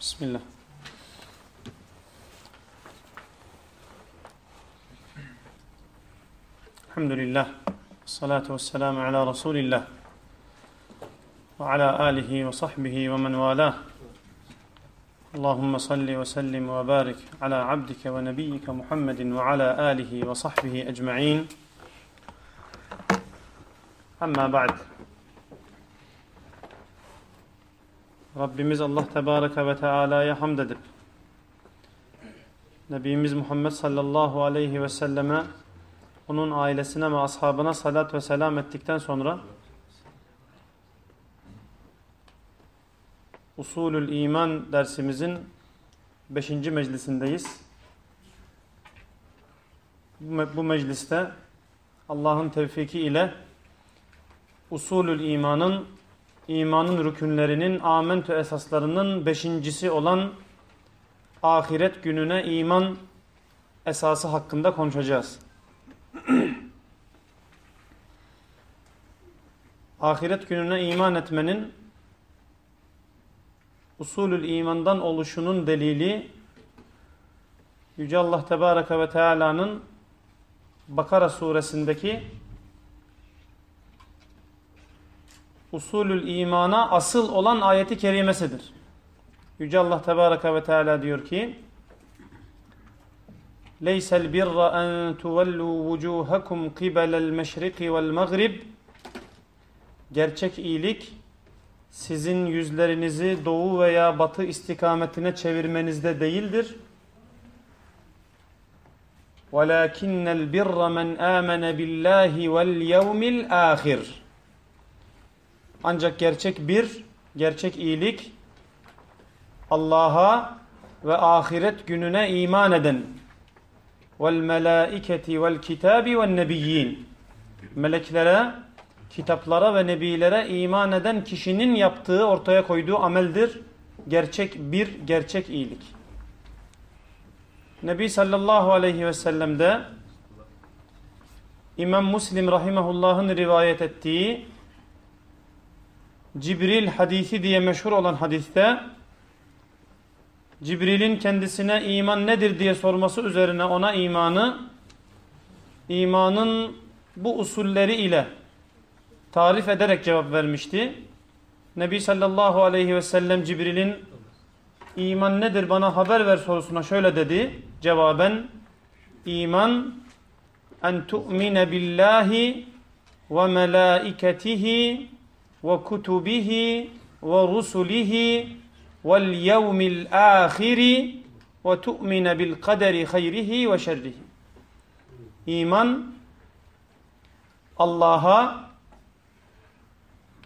بسم الله. الحمد لله والصلاة والسلام على رسول الله وعلى آله وصحبه ومن والاه. اللهم صل وسلم وبارك على عبدك ونبيك محمد وعلى آله وصحبه أجمعين. أما بعد Rabbimiz Allah Tebareke ve Teala'ya hamd edip Nebimiz Muhammed sallallahu aleyhi ve selleme onun ailesine ve ashabına salat ve selam ettikten sonra Usulül İman dersimizin 5. meclisindeyiz. Bu mecliste Allah'ın tevfiki ile Usulül İman'ın imanın rükünlerinin amentü esaslarının beşincisi olan ahiret gününe iman esası hakkında konuşacağız. ahiret gününe iman etmenin usulül imandan oluşunun delili Yüce Allah Tebareke ve Teala'nın Bakara suresindeki usulül imana asıl olan ayeti kerimesidir. Yüce Allah Tebareke ve Teala diyor ki Leysel birra en tuvellu vucuhakum qibelel meşriki vel maghrib Gerçek iyilik sizin yüzlerinizi doğu veya batı istikametine çevirmenizde değildir. وَلَاكِنَّ الْبِرَّ مَنْ آمَنَ بِاللّٰهِ وَالْيَوْمِ الْآخِرِ ancak gerçek bir, gerçek iyilik Allah'a ve ahiret gününe iman eden vel melaiketi vel kitabi vel nebiyyin meleklere, kitaplara ve nebilere iman eden kişinin yaptığı, ortaya koyduğu ameldir. Gerçek bir, gerçek iyilik. Nebi sallallahu aleyhi ve sellem'de İmam Muslim rahimehullah'ın rivayet ettiği Cibril hadisi diye meşhur olan hadiste Cibril'in kendisine iman nedir diye sorması üzerine ona imanı imanın bu usulleri ile tarif ederek cevap vermişti. Nebi sallallahu aleyhi ve sellem Cibril'in iman nedir bana haber ver sorusuna şöyle dedi. Cevaben iman en tu'mine billahi ve melaiketihi ve kutubihi ve rusulihi vel yevmil ahiri ve tu'mine bil kaderi hayrihi ve şerrihi. İman Allah'a,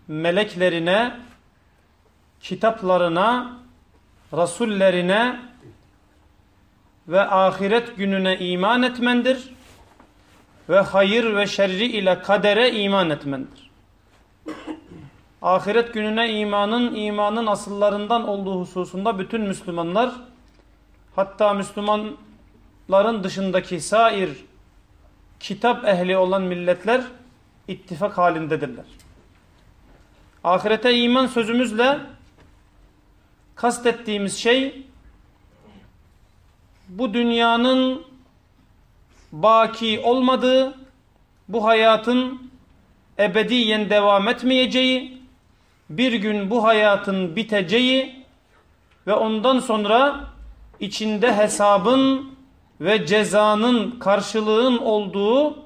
meleklerine, kitaplarına, rasullerine ve ahiret gününe iman etmendir ve hayır ve şerri ile kadere iman etmendir ahiret gününe imanın imanın asıllarından olduğu hususunda bütün Müslümanlar hatta Müslümanların dışındaki sair kitap ehli olan milletler ittifak halindedirler. Ahirete iman sözümüzle kastettiğimiz şey bu dünyanın baki olmadığı, bu hayatın ebediyen devam etmeyeceği, bir gün bu hayatın biteceği ve ondan sonra içinde hesabın ve cezanın karşılığın olduğu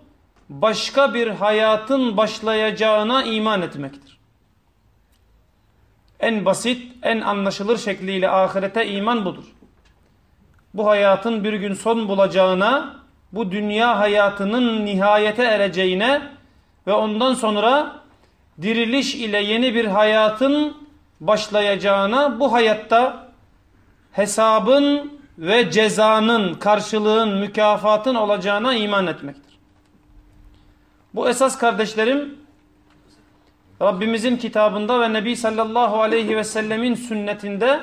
başka bir hayatın başlayacağına iman etmektir. En basit, en anlaşılır şekliyle ahirete iman budur. Bu hayatın bir gün son bulacağına, bu dünya hayatının nihayete ereceğine ve ondan sonra diriliş ile yeni bir hayatın başlayacağına bu hayatta hesabın ve cezanın, karşılığın, mükafatın olacağına iman etmektir. Bu esas kardeşlerim Rabbimizin kitabında ve Nebi sallallahu aleyhi ve sellemin sünnetinde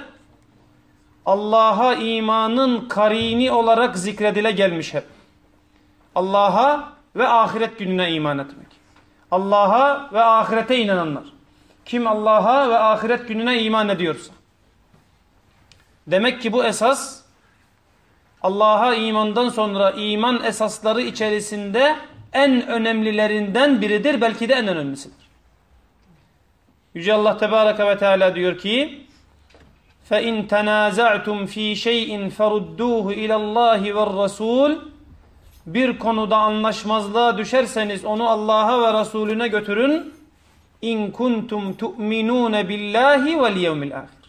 Allah'a imanın karini olarak zikredile gelmiş hep. Allah'a ve ahiret gününe iman etmek. Allah'a ve ahirete inananlar. Kim Allah'a ve ahiret gününe iman ediyorsa. Demek ki bu esas Allah'a imandan sonra iman esasları içerisinde en önemlilerinden biridir. Belki de en önemlisidir. Yüce Allah Tebareke ve Teala diyor ki فَاِنْ تَنَازَعْتُمْ ف۪ي شَيْءٍ فَرُدُّوهُ اِلَى اللّٰهِ وَالرَّسُولِ Bir konuda anlaşmazlığa düşerseniz onu Allah'a ve Resulüne götürün. اِنْ كُنْتُمْ تُؤْمِنُونَ بِاللّٰهِ وَالْيَوْمِ الْآخِرِ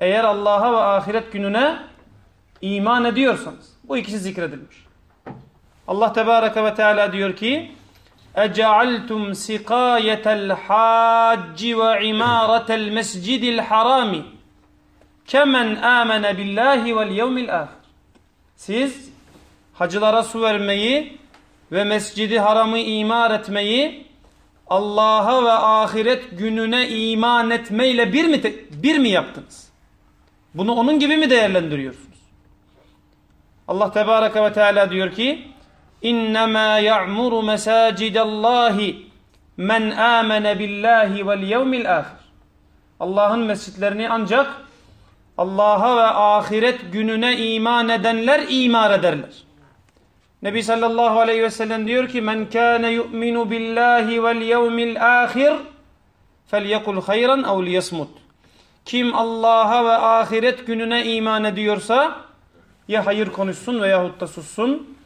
Eğer Allah'a ve ahiret gününe iman ediyorsanız. Bu ikisi zikredilmiş. Allah Tebareke ve Teala diyor ki اَجَعَلْتُمْ سِقَايَةَ الْحَاجِّ وَعِمَارَةَ الْمَسْجِدِ الْحَرَامِ kemen amene billahi vel yevmil ahir. Siz hacılara su vermeyi ve mescidi haramı imar etmeyi Allah'a ve ahiret gününe iman etmeyle bir mi bir mi yaptınız? Bunu onun gibi mi değerlendiriyorsunuz? Allah Tebareke ve Teala diyor ki İnnemâ ya'muru mesâcidallahi men âmene billahi vel yevmil ahir. Allah'ın mescitlerini ancak Allah'a ve ahiret gününe iman edenler imar ederler. Nebi sallallahu aleyhi ve sellem diyor ki men kâne yu'minu billahi vel yevmil ahir felyekul hayran ev liyasmut. Kim Allah'a ve ahiret gününe iman ediyorsa ya hayır konuşsun veyahut da sussun.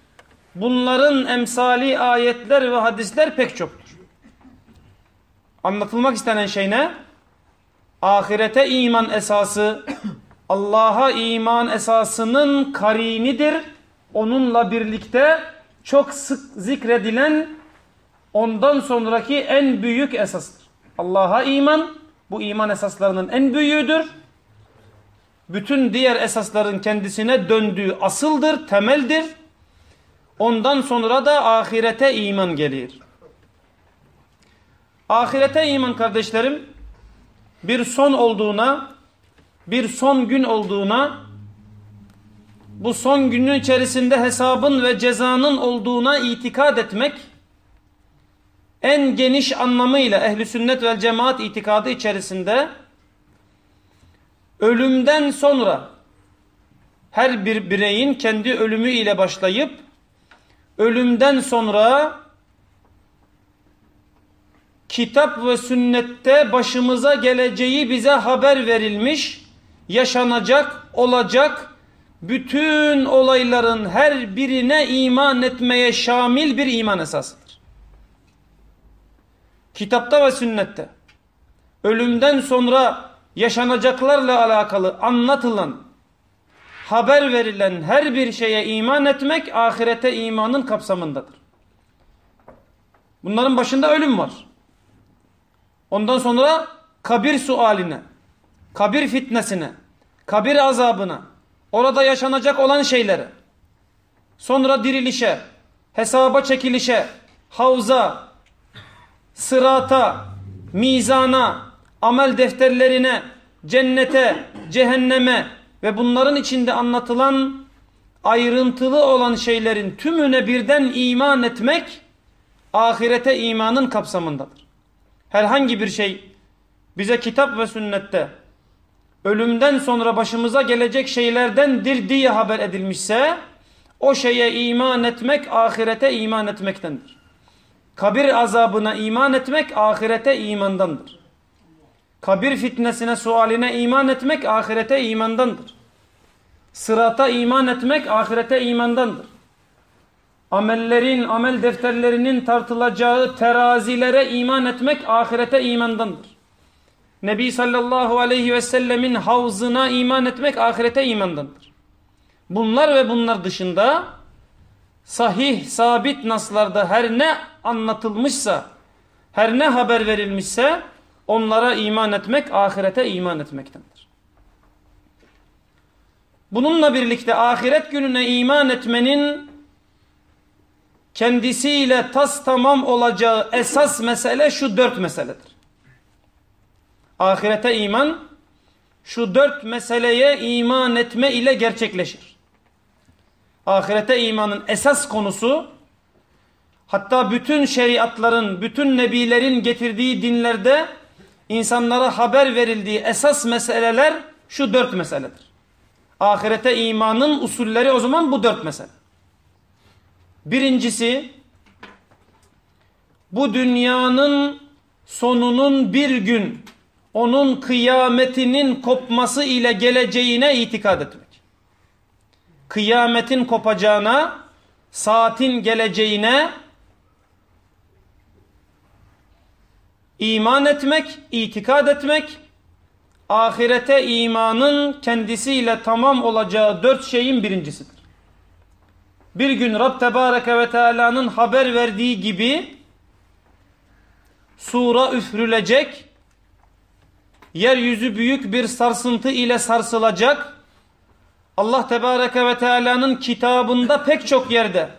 Bunların emsali ayetler ve hadisler pek çoktur. Anlatılmak istenen şey ne? Ahirete iman esası Allah'a iman esasının karinidir. Onunla birlikte çok sık zikredilen ondan sonraki en büyük esastır. Allah'a iman bu iman esaslarının en büyüğüdür. Bütün diğer esasların kendisine döndüğü asıldır, temeldir. Ondan sonra da ahirete iman gelir. Ahirete iman kardeşlerim bir son olduğuna bir son gün olduğuna, bu son günün içerisinde hesabın ve cezanın olduğuna itikad etmek, en geniş anlamıyla ehli sünnet vel cemaat itikadı içerisinde ölümden sonra her bir bireyin kendi ölümü ile başlayıp ölümden sonra kitap ve sünnette başımıza geleceği bize haber verilmiş yaşanacak, olacak bütün olayların her birine iman etmeye şamil bir iman esasıdır. Kitapta ve sünnette ölümden sonra yaşanacaklarla alakalı anlatılan, haber verilen her bir şeye iman etmek ahirete imanın kapsamındadır. Bunların başında ölüm var. Ondan sonra kabir sualine, kabir fitnesine, kabir azabına, orada yaşanacak olan şeylere, sonra dirilişe, hesaba çekilişe, havza, sırata, mizana, amel defterlerine, cennete, cehenneme ve bunların içinde anlatılan ayrıntılı olan şeylerin tümüne birden iman etmek ahirete imanın kapsamındadır. Herhangi bir şey bize kitap ve sünnette ölümden sonra başımıza gelecek şeylerdendir diye haber edilmişse o şeye iman etmek ahirete iman etmektendir. Kabir azabına iman etmek ahirete imandandır. Kabir fitnesine sualine iman etmek ahirete imandandır. Sırata iman etmek ahirete imandandır. Amellerin, amel defterlerinin tartılacağı terazilere iman etmek ahirete imandandır. Nebi sallallahu aleyhi ve sellemin havzına iman etmek ahirete imandandır. Bunlar ve bunlar dışında sahih, sabit naslarda her ne anlatılmışsa, her ne haber verilmişse onlara iman etmek ahirete iman etmektendir. Bununla birlikte ahiret gününe iman etmenin kendisiyle tas tamam olacağı esas mesele şu dört meseledir ahirete iman şu dört meseleye iman etme ile gerçekleşir. Ahirete imanın esas konusu hatta bütün şeriatların, bütün nebilerin getirdiği dinlerde insanlara haber verildiği esas meseleler şu dört meseledir. Ahirete imanın usulleri o zaman bu dört mesele. Birincisi bu dünyanın sonunun bir gün onun kıyametinin kopması ile geleceğine itikad etmek. Kıyametin kopacağına, saatin geleceğine iman etmek, itikad etmek, ahirete imanın kendisiyle tamam olacağı dört şeyin birincisidir. Bir gün Rab Tebareke ve Teala'nın haber verdiği gibi sura üfrülecek, yeryüzü büyük bir sarsıntı ile sarsılacak. Allah Tebareke ve Teala'nın kitabında pek çok yerde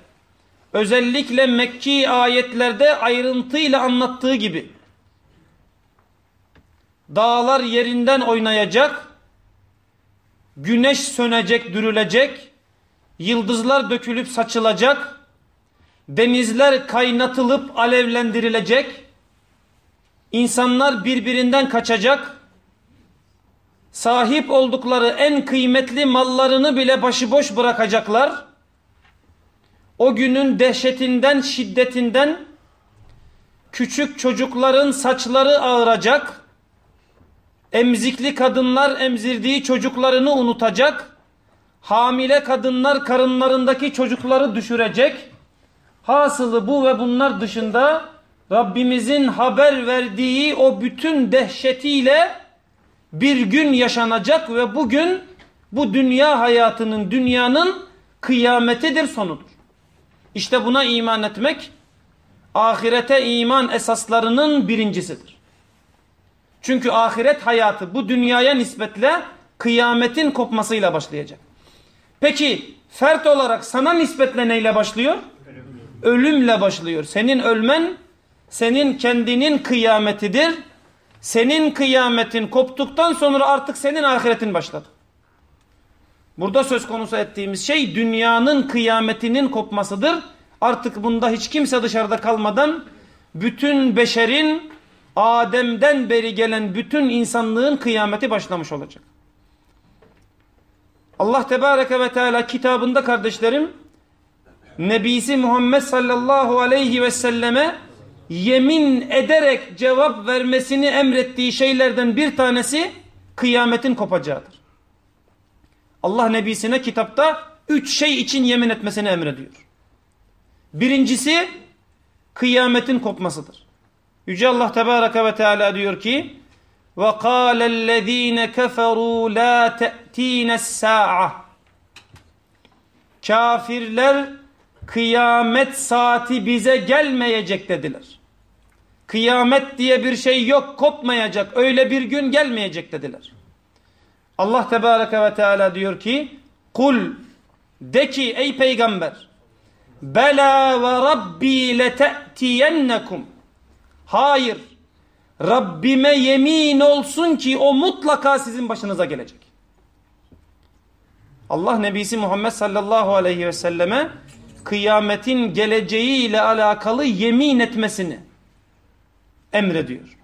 özellikle Mekki ayetlerde ayrıntıyla anlattığı gibi dağlar yerinden oynayacak, güneş sönecek, dürülecek, yıldızlar dökülüp saçılacak, denizler kaynatılıp alevlendirilecek, insanlar birbirinden kaçacak, sahip oldukları en kıymetli mallarını bile başıboş bırakacaklar. O günün dehşetinden, şiddetinden küçük çocukların saçları ağıracak, emzikli kadınlar emzirdiği çocuklarını unutacak, hamile kadınlar karınlarındaki çocukları düşürecek. Hasılı bu ve bunlar dışında Rabbimizin haber verdiği o bütün dehşetiyle bir gün yaşanacak ve bugün bu dünya hayatının, dünyanın kıyametidir, sonudur. İşte buna iman etmek ahirete iman esaslarının birincisidir. Çünkü ahiret hayatı bu dünyaya nispetle kıyametin kopmasıyla başlayacak. Peki fert olarak sana nispetle neyle başlıyor? Ölümle başlıyor. Senin ölmen senin kendinin kıyametidir. Senin kıyametin koptuktan sonra artık senin ahiretin başladı. Burada söz konusu ettiğimiz şey dünyanın kıyametinin kopmasıdır. Artık bunda hiç kimse dışarıda kalmadan bütün beşerin Adem'den beri gelen bütün insanlığın kıyameti başlamış olacak. Allah Tebareke ve Teala kitabında kardeşlerim Nebisi Muhammed sallallahu aleyhi ve selleme yemin ederek cevap vermesini emrettiği şeylerden bir tanesi kıyametin kopacağıdır. Allah Nebisine kitapta üç şey için yemin etmesini emrediyor. Birincisi kıyametin kopmasıdır. Yüce Allah Tebareke ve Teala diyor ki وَقَالَ الَّذ۪ينَ كَفَرُوا لَا تَأْت۪ينَ السَّاعَةِ Kafirler kıyamet saati bize gelmeyecek dediler. Kıyamet diye bir şey yok kopmayacak öyle bir gün gelmeyecek dediler. Allah Tebareke ve Teala diyor ki kul de ki ey peygamber bela ve rabbi lete'tiyennekum Hayır. Rabbime yemin olsun ki o mutlaka sizin başınıza gelecek. Allah Nebisi Muhammed sallallahu aleyhi ve selleme kıyametin geleceği ile alakalı yemin etmesini emrediyor.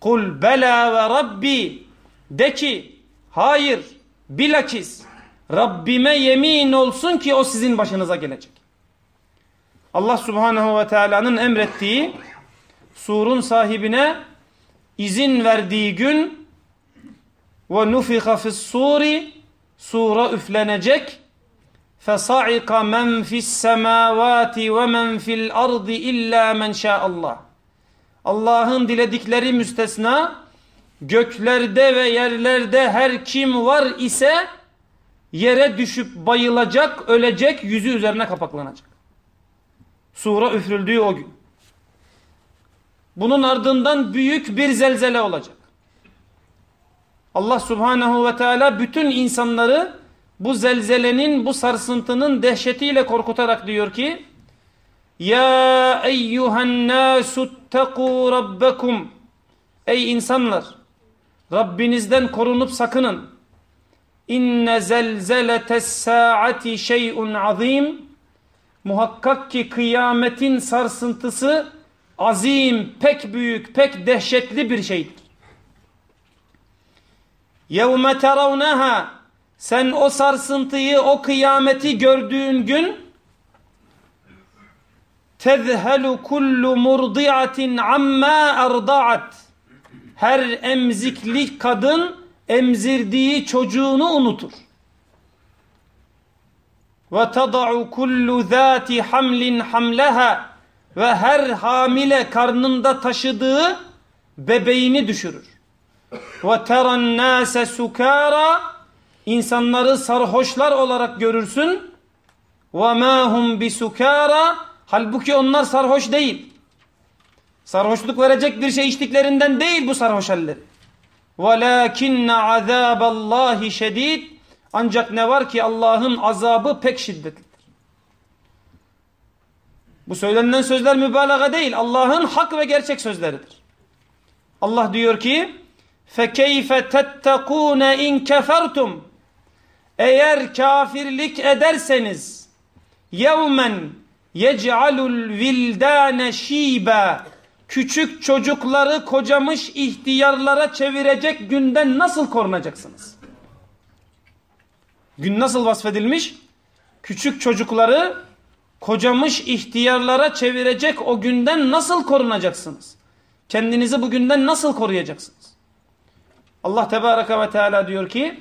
Kul bela ve rabbi de ki hayır bilakis Rabbime yemin olsun ki o sizin başınıza gelecek. Allah subhanehu ve teala'nın emrettiği surun sahibine izin verdiği gün ve nufika fis-suri sura üflenecek fesa'ika men fis-semavati ve men fil-ardi illa men şa'allah Allah'ın diledikleri müstesna göklerde ve yerlerde her kim var ise yere düşüp bayılacak, ölecek, yüzü üzerine kapaklanacak. Sura üfrüldüğü o gün. Bunun ardından büyük bir zelzele olacak. Allah subhanehu ve teala bütün insanları bu zelzelenin, bu sarsıntının dehşetiyle korkutarak diyor ki Ya eyyühen nâsuttekû rabbekum Ey insanlar! Rabbinizden korunup sakının. İnne zelzeletes saati şey'un azim. Muhakkak ki kıyametin sarsıntısı azim, pek büyük, pek dehşetli bir şeydir. Yevme teravneha sen o sarsıntıyı, o kıyameti gördüğün gün tezhelu kullu murdiatin amma erda'at her emzikli kadın emzirdiği çocuğunu unutur. Ve tada'u kullu zati hamlin hamleha ve her hamile karnında taşıdığı bebeğini düşürür. Ve teran nase sukara insanları sarhoşlar olarak görürsün. Ve ma hum bisukara halbuki onlar sarhoş değil. Sarhoşluk verecek bir şey içtiklerinden değil bu sarhoş halleri. وَلَاكِنَّ عَذَابَ اللّٰهِ شَد۪يدٍ Ancak ne var ki Allah'ın azabı pek şiddetlidir. Bu söylenen sözler mübalağa değil. Allah'ın hak ve gerçek sözleridir. Allah diyor ki فَكَيْفَ تَتَّقُونَ اِنْ كَفَرْتُمْ eğer kafirlik ederseniz yevmen yec'alul vildane şibe küçük çocukları kocamış ihtiyarlara çevirecek günden nasıl korunacaksınız? Gün nasıl vasfedilmiş? Küçük çocukları kocamış ihtiyarlara çevirecek o günden nasıl korunacaksınız? Kendinizi bugünden nasıl koruyacaksınız? Allah Tebaraka ve Teala diyor ki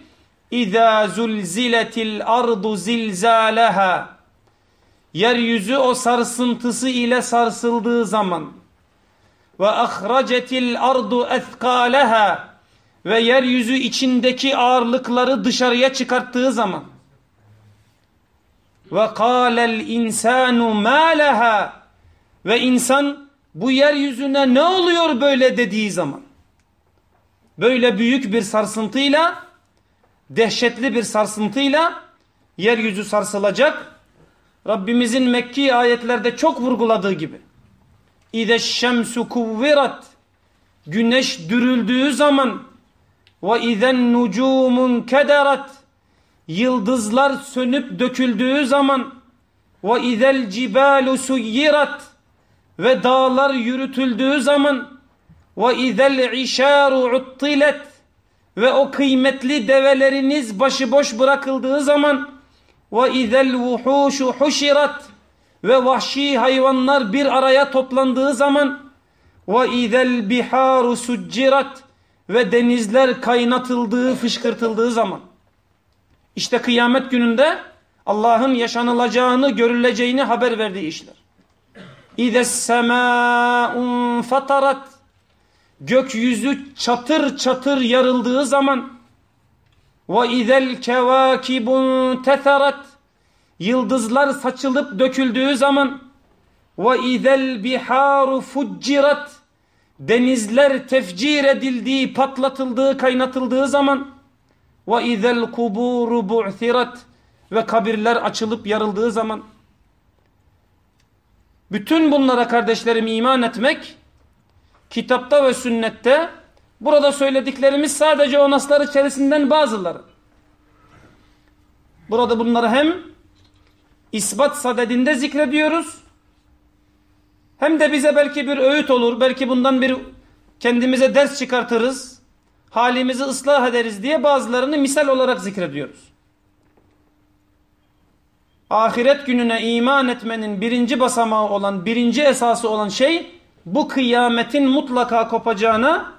İzâ zulziletil ardu zilzâleha Yeryüzü o sarsıntısı ile sarsıldığı zaman. Ve ahracetil ardu ethqaleha ve yeryüzü içindeki ağırlıkları dışarıya çıkarttığı zaman. Ve kâlel insanu mâ leha ve insan bu yeryüzüne ne oluyor böyle dediği zaman. Böyle büyük bir sarsıntıyla dehşetli bir sarsıntıyla yeryüzü sarsılacak. Rabbimizin Mekki ayetlerde çok vurguladığı gibi İde şemsu kuvvirat güneş dürüldüğü zaman ve izen nucumun kederat yıldızlar sönüp döküldüğü zaman ve izel cibalu suyirat ve dağlar yürütüldüğü zaman ve izel işaru uttilet ve o kıymetli develeriniz başıboş bırakıldığı zaman ve izel vuhuşu huşirat ve vahşi hayvanlar bir araya toplandığı zaman ve izel biharu succirat ve denizler kaynatıldığı, fışkırtıldığı zaman işte kıyamet gününde Allah'ın yaşanılacağını, görüleceğini haber verdiği işler. İdes semâun fatarat gökyüzü çatır çatır yarıldığı zaman ve izel kevâkibun tetherat yıldızlar saçılıp döküldüğü zaman ve izel biharu fuccirat denizler tefcir edildiği, patlatıldığı, kaynatıldığı zaman ve izel kuburu bu'thirat ve kabirler açılıp yarıldığı zaman. Bütün bunlara kardeşlerim iman etmek kitapta ve sünnette burada söylediklerimiz sadece o naslar içerisinden bazıları. Burada bunları hem ispat sadedinde zikrediyoruz. Hem de bize belki bir öğüt olur. Belki bundan bir kendimize ders çıkartırız. Halimizi ıslah ederiz diye bazılarını misal olarak zikrediyoruz. Ahiret gününe iman etmenin birinci basamağı olan, birinci esası olan şey bu kıyametin mutlaka kopacağına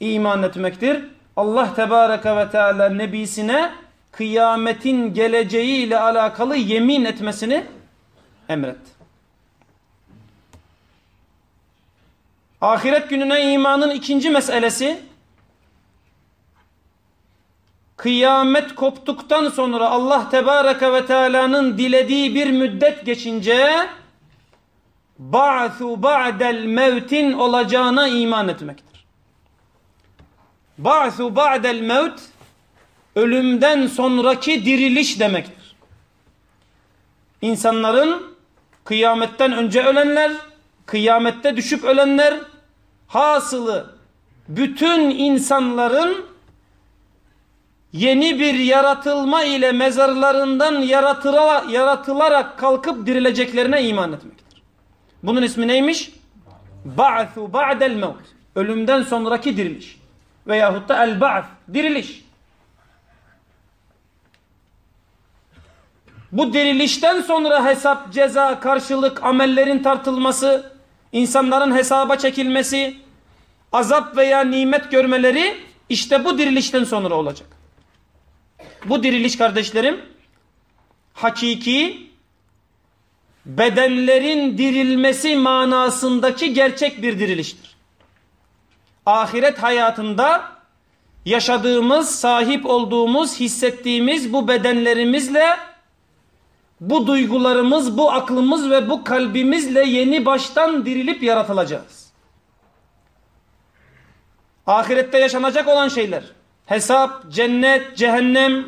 iman etmektir. Allah Tebareke ve Teala nebisine kıyametin geleceği ile alakalı yemin etmesini emretti. Ahiret gününe imanın ikinci meselesi kıyamet koptuktan sonra Allah Tebareke ve Teala'nın dilediği bir müddet geçince ba'thu ba'del mevtin olacağına iman etmektir. Ba'thu ba'del mevt ölümden sonraki diriliş demektir. İnsanların kıyametten önce ölenler, kıyamette düşüp ölenler, hasılı bütün insanların yeni bir yaratılma ile mezarlarından yaratılarak kalkıp dirileceklerine iman etmektir. Bunun ismi neymiş? Ba'thu ba'del mevt. Ölümden sonraki diriliş. Veyahut da el ba'th. Diriliş. bu dirilişten sonra hesap, ceza, karşılık, amellerin tartılması, insanların hesaba çekilmesi, azap veya nimet görmeleri işte bu dirilişten sonra olacak. Bu diriliş kardeşlerim hakiki bedenlerin dirilmesi manasındaki gerçek bir diriliştir. Ahiret hayatında yaşadığımız, sahip olduğumuz, hissettiğimiz bu bedenlerimizle bu duygularımız, bu aklımız ve bu kalbimizle yeni baştan dirilip yaratılacağız. Ahirette yaşanacak olan şeyler, hesap, cennet, cehennem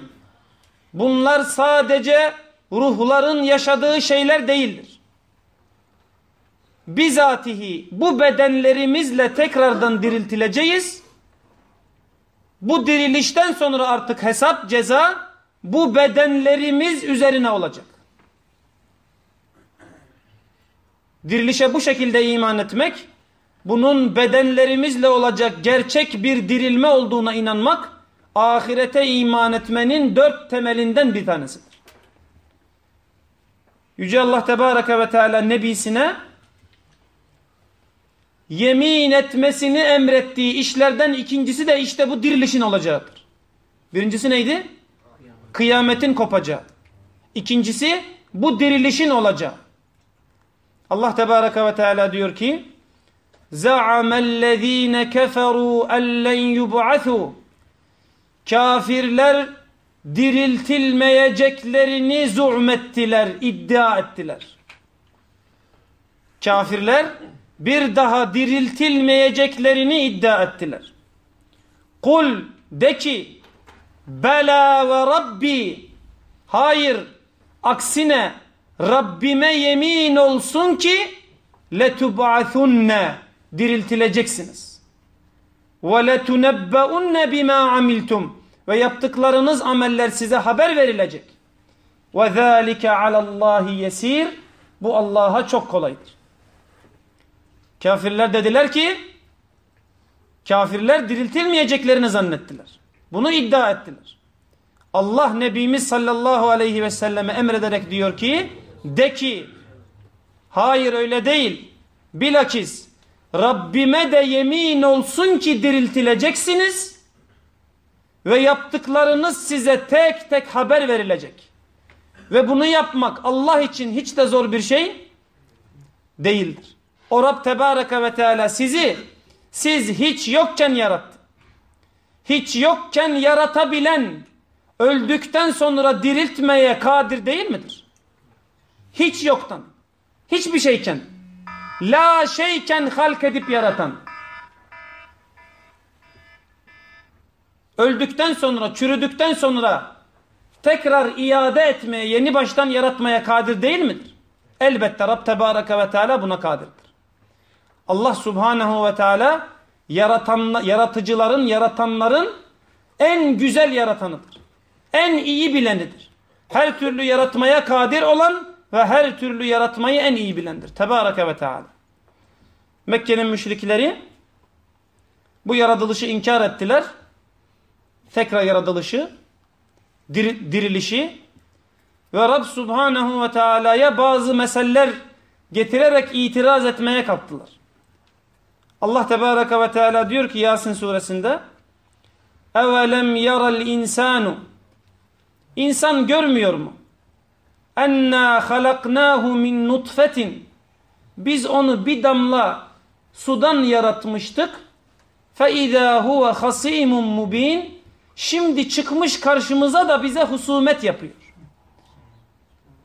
bunlar sadece ruhların yaşadığı şeyler değildir. Bizatihi bu bedenlerimizle tekrardan diriltileceğiz. Bu dirilişten sonra artık hesap, ceza bu bedenlerimiz üzerine olacak. Dirilişe bu şekilde iman etmek, bunun bedenlerimizle olacak gerçek bir dirilme olduğuna inanmak, ahirete iman etmenin dört temelinden bir tanesidir. Yüce Allah Tebareke ve Teala Nebisine yemin etmesini emrettiği işlerden ikincisi de işte bu dirilişin olacağıdır. Birincisi neydi? Kıyametin kopacağı. İkincisi bu dirilişin olacağı. Allah Tebareke ve Teala diyor ki زَعَمَ الَّذ۪ينَ كَفَرُوا اَلَّنْ يُبْعَثُوا Kafirler diriltilmeyeceklerini zulmettiler, iddia ettiler. Kafirler bir daha diriltilmeyeceklerini iddia ettiler. Kul de ki bela ve rabbi hayır aksine Rabbime yemin olsun ki letub'athunne diriltileceksiniz. Ve letunebbeunne bima amiltum ve yaptıklarınız ameller size haber verilecek. Ve zâlike alallahi yesir bu Allah'a çok kolaydır. Kafirler dediler ki kafirler diriltilmeyeceklerini zannettiler. Bunu iddia ettiler. Allah Nebimiz sallallahu aleyhi ve selleme emrederek diyor ki de ki hayır öyle değil. Bilakis Rabbime de yemin olsun ki diriltileceksiniz ve yaptıklarınız size tek tek haber verilecek. Ve bunu yapmak Allah için hiç de zor bir şey değildir. O Rab Tebareke ve Teala sizi siz hiç yokken yarattı. Hiç yokken yaratabilen öldükten sonra diriltmeye kadir değil midir? Hiç yoktan, hiçbir şeyken, la şeyken halk edip yaratan, öldükten sonra, çürüdükten sonra tekrar iade etmeye, yeni baştan yaratmaya kadir değil midir? Elbette Rab Tebareke ve Teala buna kadirdir. Allah Subhanahu ve Teala yaratan, yaratıcıların, yaratanların en güzel yaratanıdır. En iyi bilenidir. Her türlü yaratmaya kadir olan ve her türlü yaratmayı en iyi bilendir. Tebareke ve Teala. Mekke'nin müşrikleri bu yaratılışı inkar ettiler Tekrar yaratılışı, dir, dirilişi ve Rab Subhanahu ve Teala'ya bazı meseleler getirerek itiraz etmeye kalktılar. Allah Tebareke ve Teala diyor ki Yasin suresinde Evelem yaral insanu İnsan görmüyor mu? Enna halaknahu min nutfetin Biz onu bir damla sudan yaratmıştık. فَاِذَا هُوَ خَصِيمٌ مُب۪ينٌ Şimdi çıkmış karşımıza da bize husumet yapıyor.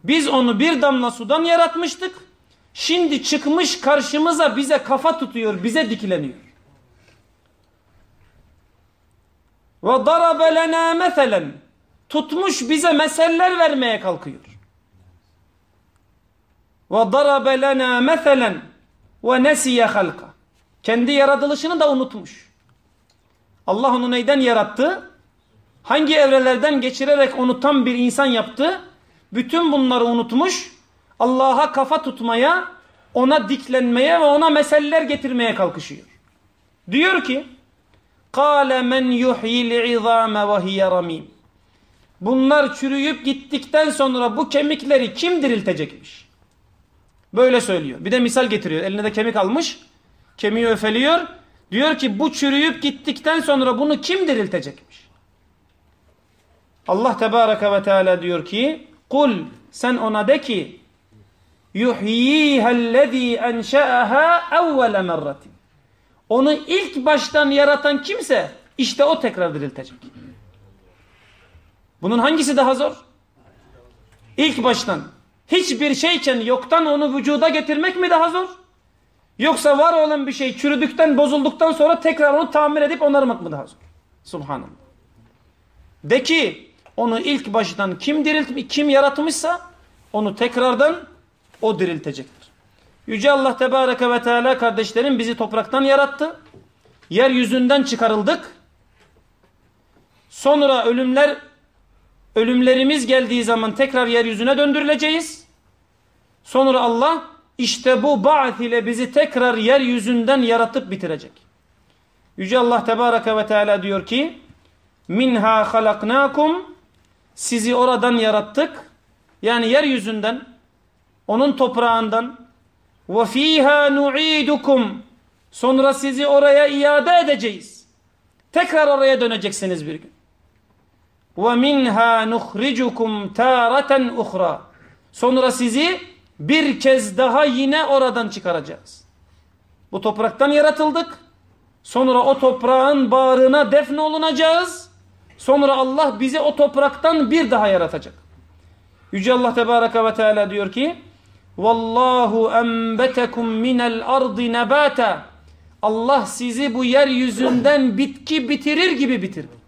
Biz onu bir damla sudan yaratmıştık. Şimdi çıkmış karşımıza bize kafa tutuyor, bize dikleniyor. Ve darabe lena meselen tutmuş bize meseller vermeye kalkıyor. Ve darabe lena meselen ve nesiye halka. Kendi yaratılışını da unutmuş. Allah onu neyden yarattı? Hangi evrelerden geçirerek onu tam bir insan yaptı? Bütün bunları unutmuş. Allah'a kafa tutmaya, ona diklenmeye ve ona meseleler getirmeye kalkışıyor. Diyor ki: "Kâle men yuhyil izâme ve hiye ramîm." bunlar çürüyüp gittikten sonra bu kemikleri kim diriltecekmiş? Böyle söylüyor. Bir de misal getiriyor. Eline de kemik almış. Kemiği öfeliyor. Diyor ki bu çürüyüp gittikten sonra bunu kim diriltecekmiş? Allah Tebareke ve Teala diyor ki Kul sen ona de ki yuhyihellezî enşe'aha evvele merratin onu ilk baştan yaratan kimse işte o tekrar diriltecek. Bunun hangisi daha zor? İlk baştan hiçbir şeyken yoktan onu vücuda getirmek mi daha zor? Yoksa var olan bir şey çürüdükten, bozulduktan sonra tekrar onu tamir edip onarmak mı daha zor? Subhanallah. De ki onu ilk baştan kim diriltmiş, kim yaratmışsa onu tekrardan o diriltecektir. Yüce Allah Tebareke ve Teala kardeşlerim bizi topraktan yarattı. Yeryüzünden çıkarıldık. Sonra ölümler ölümlerimiz geldiği zaman tekrar yeryüzüne döndürüleceğiz. Sonra Allah işte bu ba'th ile bizi tekrar yeryüzünden yaratıp bitirecek. Yüce Allah Tebareke ve Teala diyor ki minha halaknakum sizi oradan yarattık. Yani yeryüzünden onun toprağından fiha nu'idukum sonra sizi oraya iade edeceğiz. Tekrar oraya döneceksiniz bir gün. Minha nukhrijukum taratan ukhra. Sonra sizi bir kez daha yine oradan çıkaracağız. Bu topraktan yaratıldık. Sonra o toprağın bağrına defne olunacağız. Sonra Allah bizi o topraktan bir daha yaratacak. Yüce Allah Tebareke ve Teala diyor ki Vallahu enbetekum minel ardi nebata Allah sizi bu yeryüzünden bitki bitirir gibi bitirdi.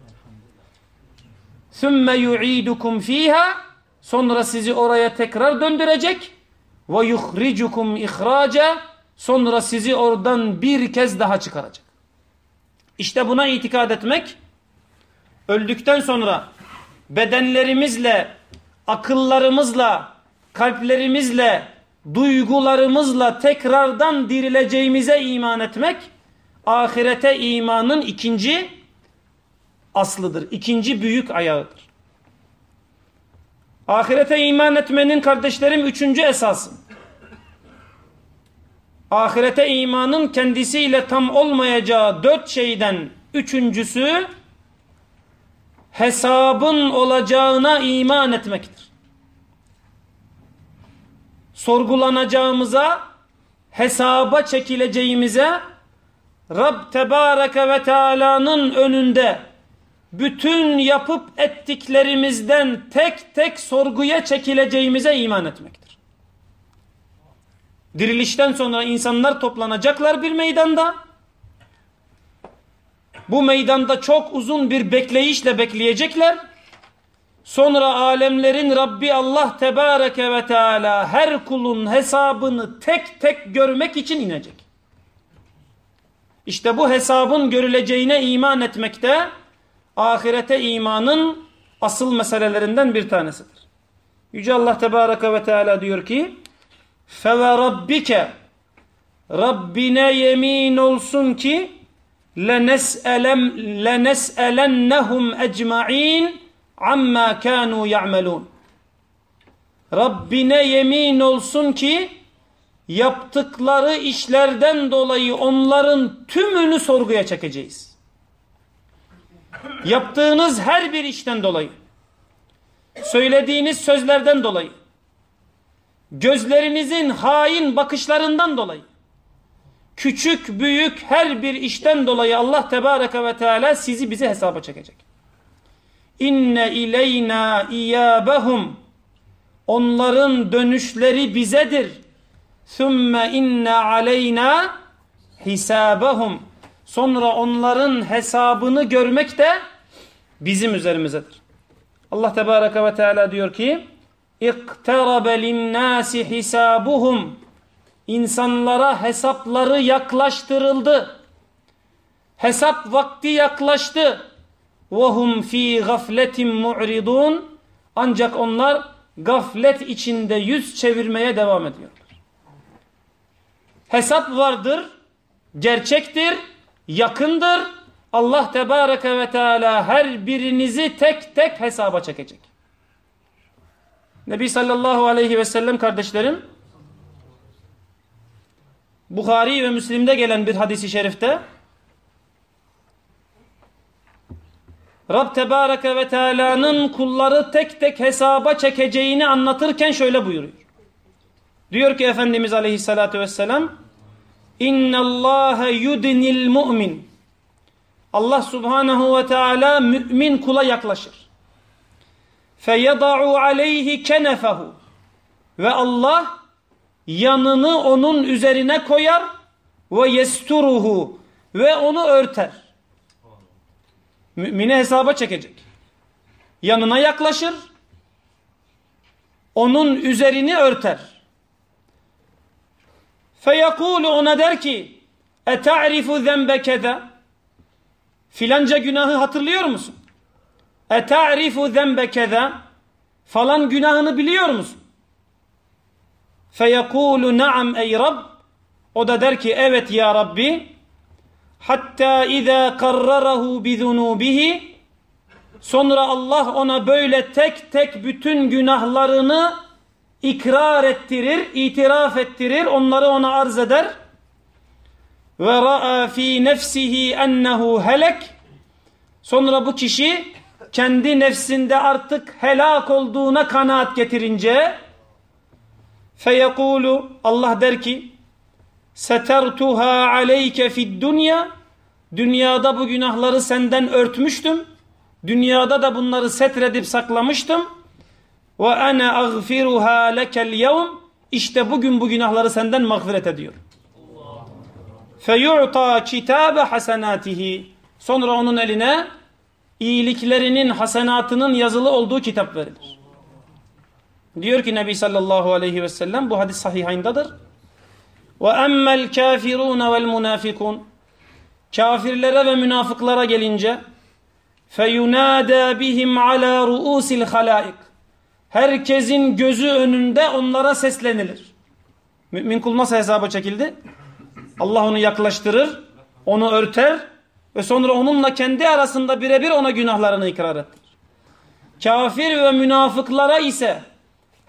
Sümme yu'idukum fiha sonra sizi oraya tekrar döndürecek ve yuhricukum ihraca sonra sizi oradan bir kez daha çıkaracak. İşte buna itikad etmek öldükten sonra bedenlerimizle, akıllarımızla, kalplerimizle, duygularımızla tekrardan dirileceğimize iman etmek ahirete imanın ikinci aslıdır. ikinci büyük ayağıdır. Ahirete iman etmenin kardeşlerim üçüncü esası. Ahirete imanın kendisiyle tam olmayacağı dört şeyden üçüncüsü hesabın olacağına iman etmektir. Sorgulanacağımıza, hesaba çekileceğimize Rab Tebareke ve Teala'nın önünde bütün yapıp ettiklerimizden tek tek sorguya çekileceğimize iman etmektir. Dirilişten sonra insanlar toplanacaklar bir meydanda Bu meydanda çok uzun bir bekleyişle bekleyecekler. Sonra alemlerin Rabbi Allah Tebareke ve Teala her kulun hesabını tek tek görmek için inecek. İşte bu hesabın görüleceğine iman etmekte ahirete imanın asıl meselelerinden bir tanesidir. Yüce Allah Tebareke ve Teala diyor ki فَوَ رَبِّكَ Rabbine yemin olsun ki lenes'elem lenes'elennehum ecma'in amma kanu ya'melun. Rabbine yemin olsun ki yaptıkları işlerden dolayı onların tümünü sorguya çekeceğiz. Yaptığınız her bir işten dolayı, söylediğiniz sözlerden dolayı, gözlerinizin hain bakışlarından dolayı, küçük büyük her bir işten dolayı Allah Tebareke ve Teala sizi bize hesaba çekecek. İnne ileyna iyabahum onların dönüşleri bizedir. Sümme inne aleyna hisabahum sonra onların hesabını görmek de bizim üzerimizdedir. Allah Tebareke ve Teala diyor ki اِقْتَرَبَ لِلنَّاسِ حِسَابُهُمْ İnsanlara hesapları yaklaştırıldı. Hesap vakti yaklaştı. وَهُمْ ف۪ي غَفْلَةٍ مُعْرِضُونَ Ancak onlar gaflet içinde yüz çevirmeye devam ediyorlar. Hesap vardır, gerçektir, yakındır Allah Tebareke ve Teala her birinizi tek tek hesaba çekecek. Nebi sallallahu aleyhi ve sellem kardeşlerim Bukhari ve Müslim'de gelen bir hadisi şerifte Rab Tebareke ve Teala'nın kulları tek tek hesaba çekeceğini anlatırken şöyle buyuruyor. Diyor ki Efendimiz Aleyhisselatü Vesselam İnne Allahe yudnil mu'min Allah Subhanahu ve Teala mümin kula yaklaşır. Feyeda'u aleyhi kenefehu ve Allah yanını onun üzerine koyar ve yesturuhu ve onu örter. Mümini hesaba çekecek. Yanına yaklaşır. Onun üzerini örter. Feyekulu ona der ki Eta'rifu zembe keda Filanca günahı hatırlıyor musun? Eta'rifu zembe keda Falan günahını biliyor musun? Feyekulu naam ey Rab O da der ki evet ya Rabbi Hatta izâ karrarahu bizunubihi Sonra Allah ona böyle tek tek bütün günahlarını ikrar ettirir, itiraf ettirir, onları ona arz eder. Ve ra'a fi nefsihi ennehu helek. Sonra bu kişi kendi nefsinde artık helak olduğuna kanaat getirince feyekulu Allah der ki setertuha aleyke fid dünya dünyada bu günahları senden örtmüştüm. Dünyada da bunları setredip saklamıştım. Ve ana agfiruha lekel yevm. İşte bugün bu günahları senden mağfiret ediyorum. Feyu'ta kitabe hasenatihi. Sonra onun eline iyiliklerinin hasenatının yazılı olduğu kitap verilir diyor ki Nebi sallallahu aleyhi ve sellem bu hadis sahihayndadır ve emmel kafirun vel munafikun. Kafirlere ve münafıklara gelince feyunada bihim ala ruusil halaik. Herkesin gözü önünde onlara seslenilir. Mümin kul nasıl hesaba çekildi. Allah onu yaklaştırır onu örter ve sonra onunla kendi arasında birebir ona günahlarını ikrar ettirir. Kafir ve münafıklara ise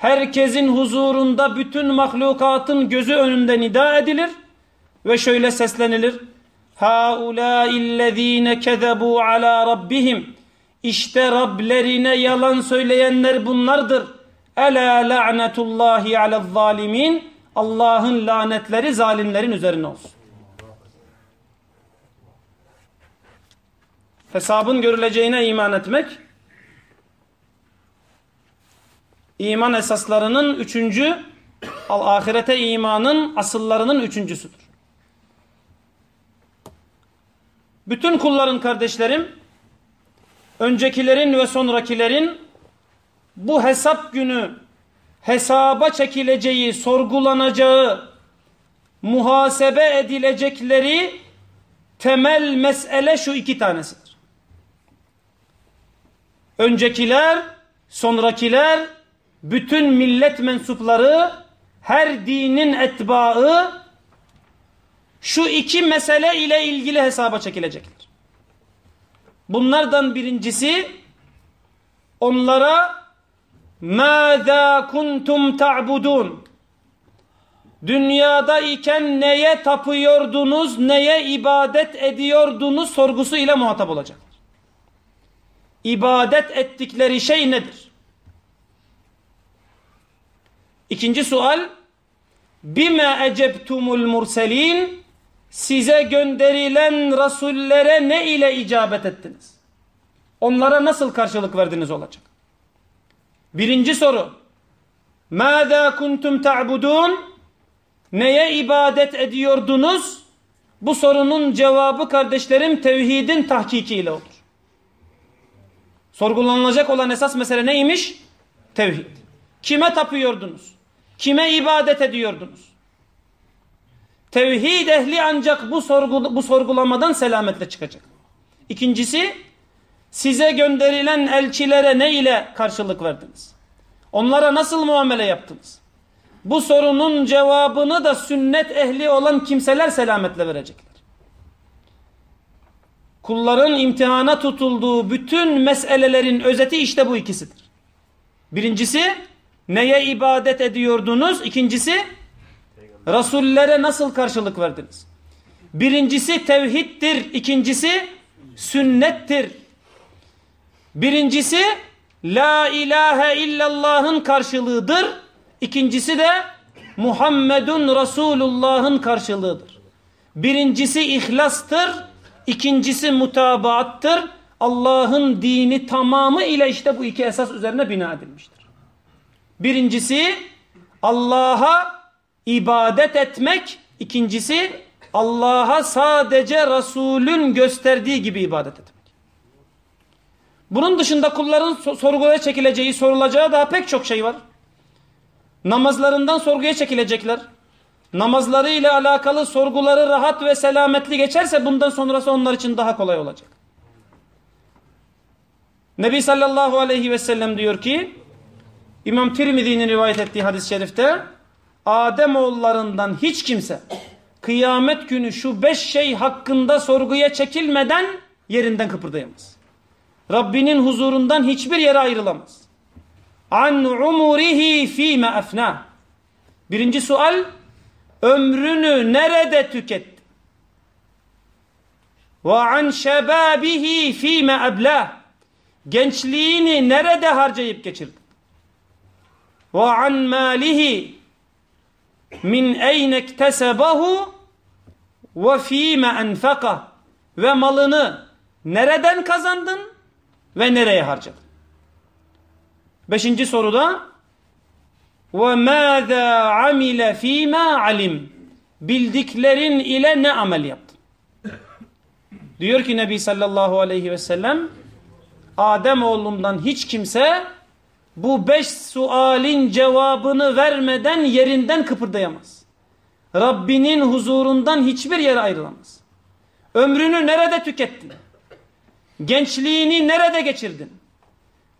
herkesin huzurunda bütün mahlukatın gözü önünde nida edilir ve şöyle seslenilir. Haulâillezîne kezebû alâ rabbihim. İşte Rablerine yalan söyleyenler bunlardır. Ela la'netullahi alel zalimin. Allah'ın lanetleri zalimlerin üzerine olsun. Hesabın görüleceğine iman etmek iman esaslarının üçüncü, ahirete imanın asıllarının üçüncüsüdür. Bütün kulların kardeşlerim, öncekilerin ve sonrakilerin bu hesap günü hesaba çekileceği, sorgulanacağı, muhasebe edilecekleri temel mesele şu iki tanesidir. Öncekiler, sonrakiler bütün millet mensupları, her dinin etbaı şu iki mesele ile ilgili hesaba çekilecektir. Bunlardan birincisi onlara مَاذَا kuntum ta'budun Dünyada iken neye tapıyordunuz, neye ibadet ediyordunuz sorgusu ile muhatap olacaklar. İbadet ettikleri şey nedir? İkinci sual bime eceptumul murselin size gönderilen rasullere ne ile icabet ettiniz? Onlara nasıl karşılık verdiniz olacak? Birinci soru Mâzâ kuntum ta'budun Neye ibadet ediyordunuz? Bu sorunun cevabı kardeşlerim tevhidin tahkikiyle olur. Sorgulanılacak olan esas mesele neymiş? Tevhid. Kime tapıyordunuz? Kime ibadet ediyordunuz? Tevhid ehli ancak bu, sorgu, bu sorgulamadan selametle çıkacak. İkincisi size gönderilen elçilere ne ile karşılık verdiniz? Onlara nasıl muamele yaptınız? Bu sorunun cevabını da sünnet ehli olan kimseler selametle verecekler. kulların imtihana tutulduğu bütün meselelerin özeti işte bu ikisidir. Birincisi neye ibadet ediyordunuz? İkincisi Resullere nasıl karşılık verdiniz? Birincisi tevhiddir, ikincisi sünnettir. Birincisi La ilahe illallah'ın karşılığıdır. İkincisi de Muhammedun Resulullah'ın karşılığıdır. Birincisi ihlastır. ikincisi mutabaattır. Allah'ın dini tamamı ile işte bu iki esas üzerine bina edilmiştir. Birincisi Allah'a ibadet etmek. ikincisi Allah'a sadece Resulün gösterdiği gibi ibadet etmek. Bunun dışında kulların sorguya çekileceği, sorulacağı daha pek çok şey var. Namazlarından sorguya çekilecekler. Namazları ile alakalı sorguları rahat ve selametli geçerse bundan sonrası onlar için daha kolay olacak. Nebi sallallahu aleyhi ve sellem diyor ki İmam Tirmidhi'nin rivayet ettiği hadis-i şerifte Adem oğullarından hiç kimse kıyamet günü şu beş şey hakkında sorguya çekilmeden yerinden kıpırdayamaz. Rabbinin huzurundan hiçbir yere ayrılamaz. An umurihi fîme efna. Birinci sual ömrünü nerede tüketti? Ve an şebabihi fîme ebla. Gençliğini nerede harcayıp geçirdi? Ve an malihi min eyne iktesebahu ve fîme enfaka. Ve malını nereden kazandın ve nereye harcadın? Beşinci soruda ve mâzâ amile fîmâ alim bildiklerin ile ne amel yaptın? Diyor ki Nebi sallallahu aleyhi ve sellem Adem oğlundan hiç kimse bu beş sualin cevabını vermeden yerinden kıpırdayamaz. Rabbinin huzurundan hiçbir yere ayrılamaz. Ömrünü nerede tükettin? Gençliğini nerede geçirdin?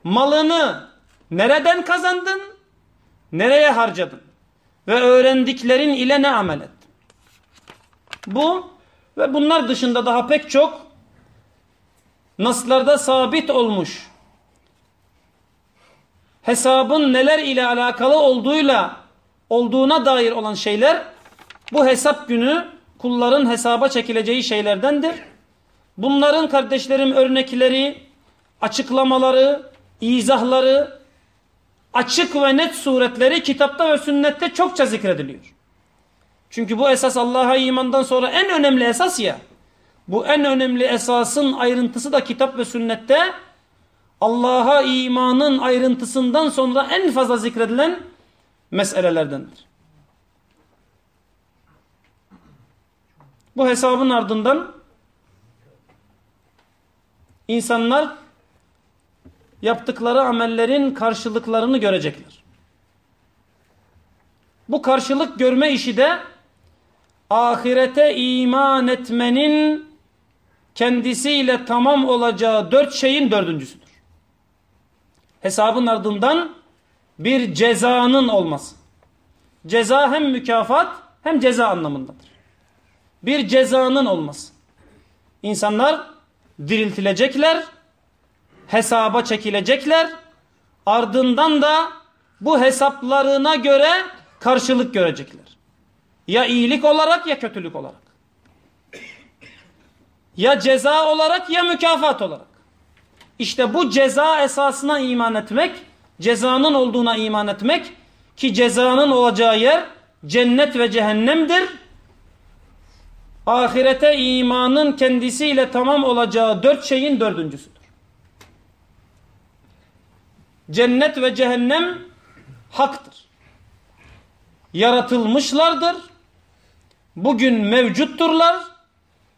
Malını nereden kazandın? Nereye harcadın? Ve öğrendiklerin ile ne amel ettin? Bu ve bunlar dışında daha pek çok naslarda sabit olmuş hesabın neler ile alakalı olduğuyla olduğuna dair olan şeyler bu hesap günü kulların hesaba çekileceği şeylerdendir. Bunların kardeşlerim örnekleri, açıklamaları, izahları, açık ve net suretleri kitapta ve sünnette çokça zikrediliyor. Çünkü bu esas Allah'a imandan sonra en önemli esas ya. Bu en önemli esasın ayrıntısı da kitap ve sünnette Allah'a imanın ayrıntısından sonra en fazla zikredilen meselelerdendir. Bu hesabın ardından insanlar yaptıkları amellerin karşılıklarını görecekler. Bu karşılık görme işi de ahirete iman etmenin kendisiyle tamam olacağı dört şeyin dördüncüsüdür. Hesabın ardından bir cezanın olması. Ceza hem mükafat hem ceza anlamındadır. Bir cezanın olması. İnsanlar diriltilecekler, hesaba çekilecekler, ardından da bu hesaplarına göre karşılık görecekler. Ya iyilik olarak ya kötülük olarak. Ya ceza olarak ya mükafat olarak. İşte bu ceza esasına iman etmek, cezanın olduğuna iman etmek ki cezanın olacağı yer cennet ve cehennemdir. Ahirete imanın kendisiyle tamam olacağı dört şeyin dördüncüsüdür. Cennet ve cehennem haktır. Yaratılmışlardır. Bugün mevcutturlar.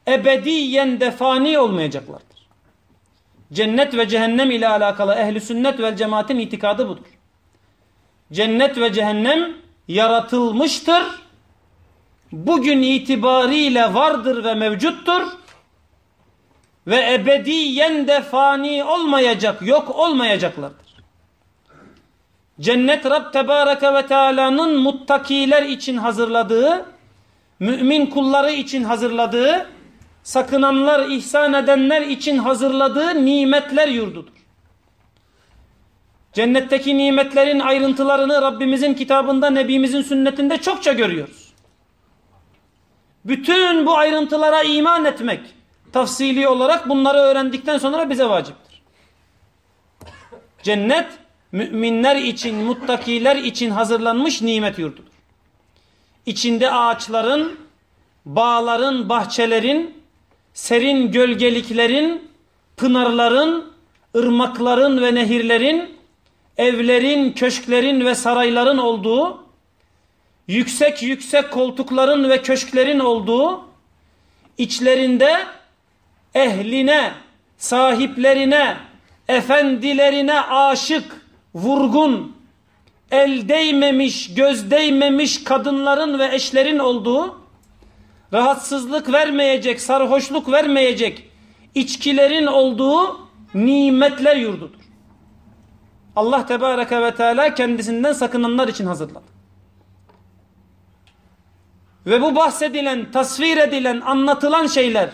Ebediyen de fani olmayacaklardır. Cennet ve cehennem ile alakalı ehli sünnet ve cemaatin itikadı budur. Cennet ve cehennem yaratılmıştır. Bugün itibariyle vardır ve mevcuttur. Ve ebediyen de fani olmayacak, yok olmayacaklardır. Cennet Rab Tebareke ve Teala'nın muttakiler için hazırladığı, mümin kulları için hazırladığı sakınanlar, ihsan edenler için hazırladığı nimetler yurdudur. Cennetteki nimetlerin ayrıntılarını Rabbimizin kitabında, Nebimizin sünnetinde çokça görüyoruz. Bütün bu ayrıntılara iman etmek, tafsili olarak bunları öğrendikten sonra bize vaciptir. Cennet, müminler için, muttakiler için hazırlanmış nimet yurdudur. İçinde ağaçların, bağların, bahçelerin, serin gölgeliklerin, pınarların, ırmakların ve nehirlerin, evlerin, köşklerin ve sarayların olduğu, yüksek yüksek koltukların ve köşklerin olduğu, içlerinde ehline, sahiplerine, efendilerine aşık, vurgun, el değmemiş, göz değmemiş kadınların ve eşlerin olduğu, rahatsızlık vermeyecek, sarhoşluk vermeyecek içkilerin olduğu nimetler yurdudur. Allah Tebareke ve Teala kendisinden sakınanlar için hazırladı. Ve bu bahsedilen, tasvir edilen, anlatılan şeyler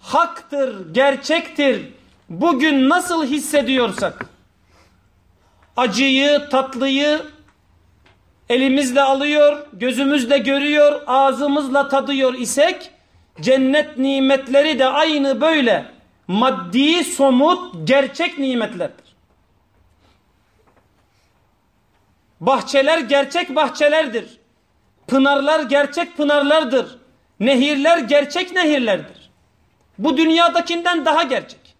haktır, gerçektir. Bugün nasıl hissediyorsak acıyı, tatlıyı elimizle alıyor, gözümüzle görüyor, ağzımızla tadıyor isek cennet nimetleri de aynı böyle maddi, somut, gerçek nimetlerdir. Bahçeler gerçek bahçelerdir. Pınarlar gerçek pınarlardır. Nehirler gerçek nehirlerdir. Bu dünyadakinden daha gerçek.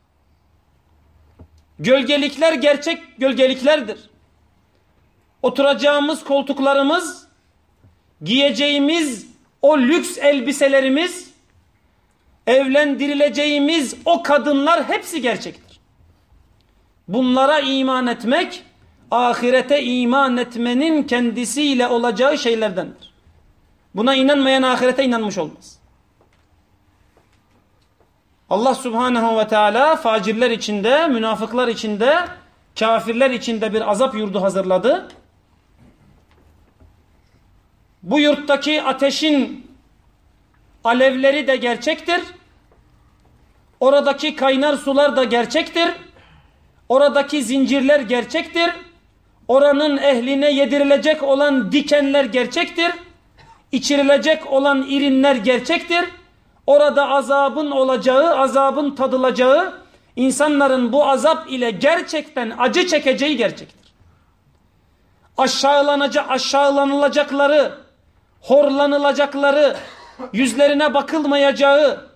Gölgelikler gerçek gölgeliklerdir. Oturacağımız koltuklarımız, giyeceğimiz o lüks elbiselerimiz, evlendirileceğimiz o kadınlar hepsi gerçektir. Bunlara iman etmek, ahirete iman etmenin kendisiyle olacağı şeylerdendir. Buna inanmayan ahirete inanmış olmaz. Allah subhanehu ve teala facirler içinde, münafıklar içinde, kafirler içinde bir azap yurdu hazırladı. Bu yurttaki ateşin alevleri de gerçektir. Oradaki kaynar sular da gerçektir. Oradaki zincirler gerçektir. Oranın ehline yedirilecek olan dikenler gerçektir. İçirilecek olan irinler gerçektir. Orada azabın olacağı, azabın tadılacağı, insanların bu azap ile gerçekten acı çekeceği gerçektir. Aşağılanacak, aşağılanılacakları, horlanılacakları, yüzlerine bakılmayacağı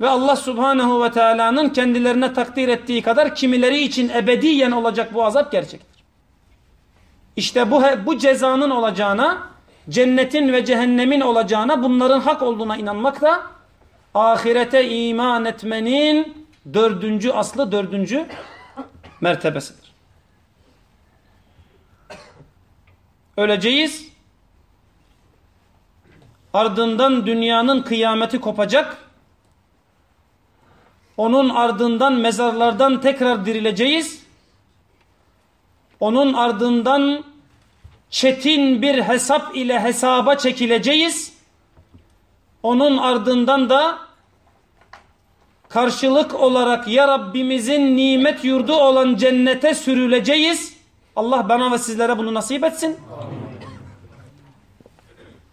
ve Allah Subhanahu ve Teala'nın kendilerine takdir ettiği kadar kimileri için ebediyen olacak bu azap gerçektir. İşte bu, bu cezanın olacağına, cennetin ve cehennemin olacağına, bunların hak olduğuna inanmak da ahirete iman etmenin dördüncü aslı, dördüncü mertebesidir. Öleceğiz. Ardından dünyanın kıyameti kopacak. Onun ardından mezarlardan tekrar dirileceğiz. Onun ardından çetin bir hesap ile hesaba çekileceğiz. Onun ardından da karşılık olarak ya Rabbimizin nimet yurdu olan cennete sürüleceğiz. Allah bana ve sizlere bunu nasip etsin.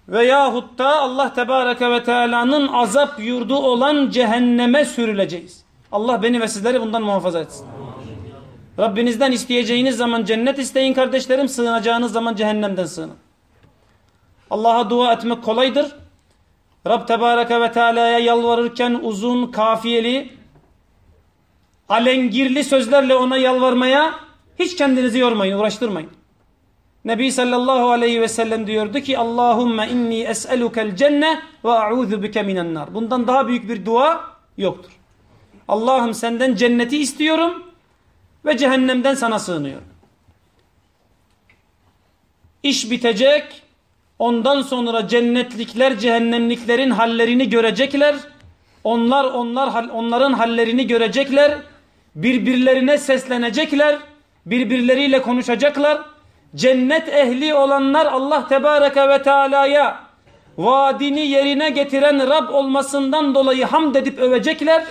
Veyahut da Allah Tebareke ve Teala'nın azap yurdu olan cehenneme sürüleceğiz. Allah beni ve sizleri bundan muhafaza etsin. Rabbinizden isteyeceğiniz zaman cennet isteyin kardeşlerim. Sığınacağınız zaman cehennemden sığının. Allah'a dua etmek kolaydır. Rab Tebareke ve Teala'ya yalvarırken uzun, kafiyeli, alengirli sözlerle ona yalvarmaya hiç kendinizi yormayın, uğraştırmayın. Nebi sallallahu aleyhi ve sellem diyordu ki Allahümme inni es'elukel cenne ve a'udhu bike minen nar. Bundan daha büyük bir dua yoktur. Allah'ım senden cenneti istiyorum ve cehennemden sana sığınıyorum. İş bitecek. Ondan sonra cennetlikler cehennemliklerin hallerini görecekler. Onlar onlar onların hallerini görecekler. Birbirlerine seslenecekler Birbirleriyle konuşacaklar cennet ehli olanlar Allah Tebareke ve Teala'ya vaadini yerine getiren Rab olmasından dolayı hamd edip övecekler.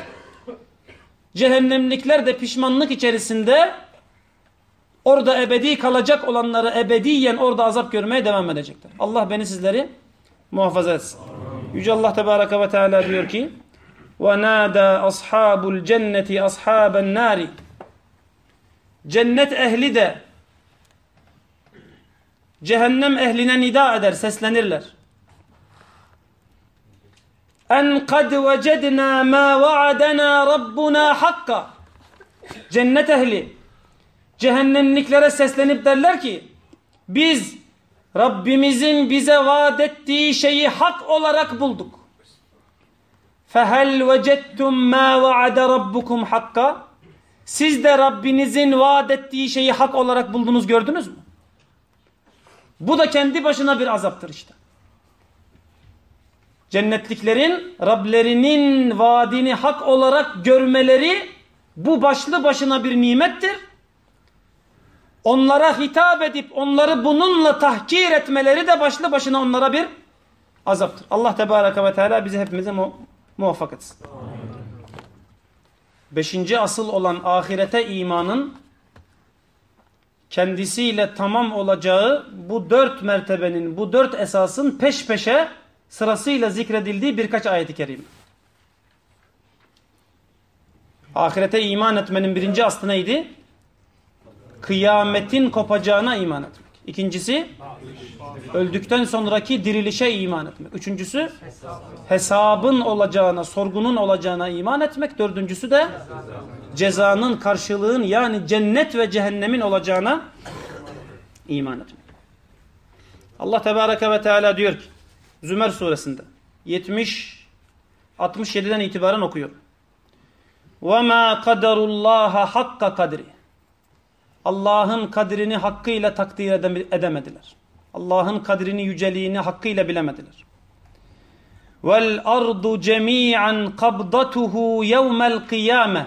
Cehennemlikler de pişmanlık içerisinde orada ebedi kalacak olanları ebediyen orada azap görmeye devam edecekler. Allah beni sizleri muhafaza etsin. Yüce Allah Tebaraka ve Teala diyor ki وَنَادَى أَصْحَابُ الْجَنَّةِ أَصْحَابَ النَّارِ Cennet ehli de cehennem ehline nida eder, seslenirler. En kad vecedna ma vaadena rabbuna hakka. Cennet ehli cehennemliklere seslenip derler ki biz Rabbimizin bize vaat ettiği şeyi hak olarak bulduk. Fehel vecettum ma vaade rabbukum hakka? Siz de Rabbinizin vaat ettiği şeyi hak olarak buldunuz gördünüz mü? Bu da kendi başına bir azaptır işte. Cennetliklerin Rablerinin vaadini hak olarak görmeleri bu başlı başına bir nimettir. Onlara hitap edip onları bununla tahkir etmeleri de başlı başına onlara bir azaptır. Allah Tebareke ve Teala bizi hepimize mu muvaffak etsin. Beşinci asıl olan ahirete imanın kendisiyle tamam olacağı bu dört mertebenin, bu dört esasın peş peşe sırasıyla zikredildiği birkaç ayeti kerim. Ahirete iman etmenin birinci aslı neydi? Kıyametin kopacağına iman etmek. İkincisi öldükten sonraki dirilişe iman etmek. Üçüncüsü hesabın olacağına, sorgunun olacağına iman etmek. Dördüncüsü de cezanın, karşılığın yani cennet ve cehennemin olacağına iman etmek. Allah Tebareke ve Teala diyor ki Zümer suresinde 70 67'den itibaren okuyorum. وَمَا قَدَرُ اللّٰهَ حَقَّ kadri. Allah'ın kadrini hakkıyla takdir edemediler. Allah'ın kadrini, yüceliğini hakkıyla bilemediler. Vel ardu cemi'an kabdatuhu yevmel kıyame.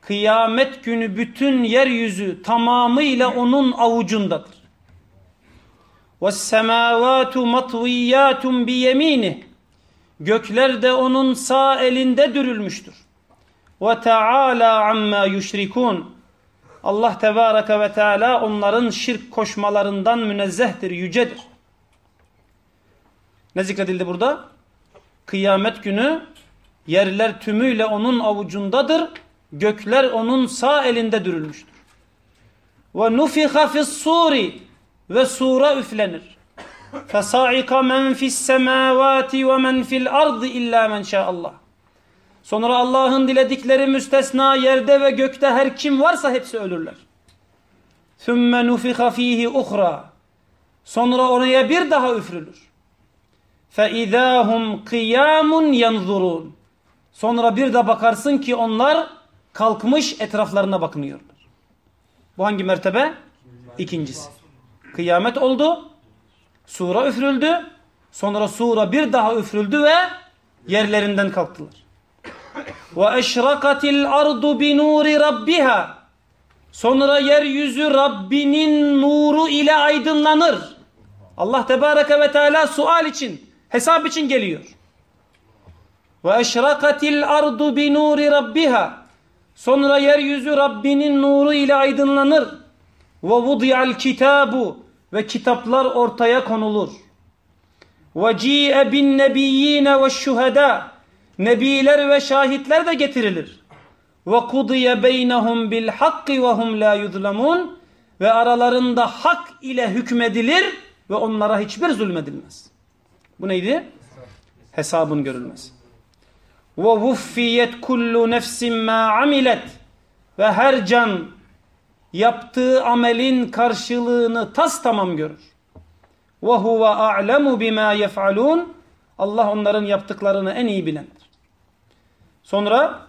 Kıyamet günü bütün yeryüzü tamamıyla onun avucundadır. Ve semavatu matviyatun bi yemini. Gökler de onun sağ elinde dürülmüştür. Ve taala amma yüşrikun Allah Tebareke ve Teala onların şirk koşmalarından münezzehtir, yücedir. Ne zikredildi burada? Kıyamet günü yerler tümüyle onun avucundadır. Gökler onun sağ elinde dürülmüştür. Ve nufiha fis suri ve sura üflenir. Fesaika men fis semavati ve men fil ardı illa men Allah. Sonra Allah'ın diledikleri müstesna yerde ve gökte her kim varsa hepsi ölürler. ثُمَّ نُفِخَ ف۪يهِ اُخْرَى Sonra oraya bir daha üfrülür. فَاِذَا هُمْ قِيَامٌ يَنْظُرُونَ Sonra bir de bakarsın ki onlar kalkmış etraflarına bakınıyorlar. Bu hangi mertebe? İkincisi. Kıyamet oldu. Sura üfrüldü. Sonra sura bir daha üfrüldü ve yerlerinden kalktılar. Ve eşrakatil ardu bi nuri rabbiha. Sonra yeryüzü Rabbinin nuru ile aydınlanır. Allah Tebareke ve Teala sual için, hesap için geliyor. Ve eşrakatil ardu bi nuri rabbiha. Sonra yeryüzü Rabbinin nuru ile aydınlanır. Ve vudiyal kitabu ve kitaplar ortaya konulur. Ve ci'e bin nebiyyine ve şuhada. Nebiler ve şahitler de getirilir. Ve kudiye beynehum bil hakki ve hum la yuzlamun ve aralarında hak ile hükmedilir ve onlara hiçbir zulmedilmez. Bu neydi? Hesabın görülmesi. Ve vuffiyet kullu nefsin ma amilet ve her can yaptığı amelin karşılığını tas tamam görür. Ve huve a'lemu bima yef'alun Allah onların yaptıklarını en iyi bilendir. Sonra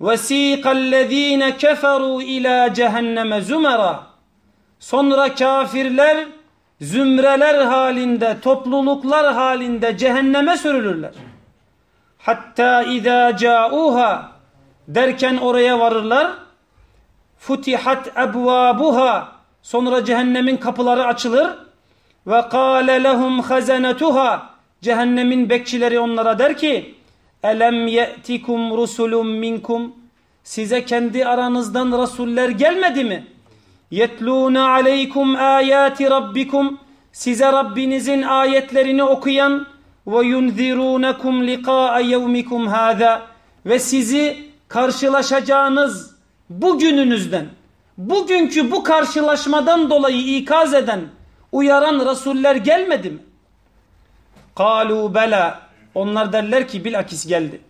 وَس۪يقَ الَّذ۪ينَ كَفَرُوا اِلَى cehenneme zümera Sonra kafirler zümreler halinde, topluluklar halinde cehenneme sürülürler. Hatta اِذَا ca'uha derken oraya varırlar. Futihat ebvabuha sonra cehennemin kapıları açılır. Ve kâle lehum hazanetuha cehennemin bekçileri onlara der ki elem ye'tikum rusulun minkum size kendi aranızdan rasuller gelmedi mi? Yetlûne aleykum ayati rabbikum size Rabbinizin ayetlerini okuyan ve yunzirunekum liqa'a yevmikum hâzâ ve sizi karşılaşacağınız bu gününüzden, bugünkü bu karşılaşmadan dolayı ikaz eden, uyaran rasuller gelmedi mi? Kalu bela. Onlar derler ki bilakis geldi.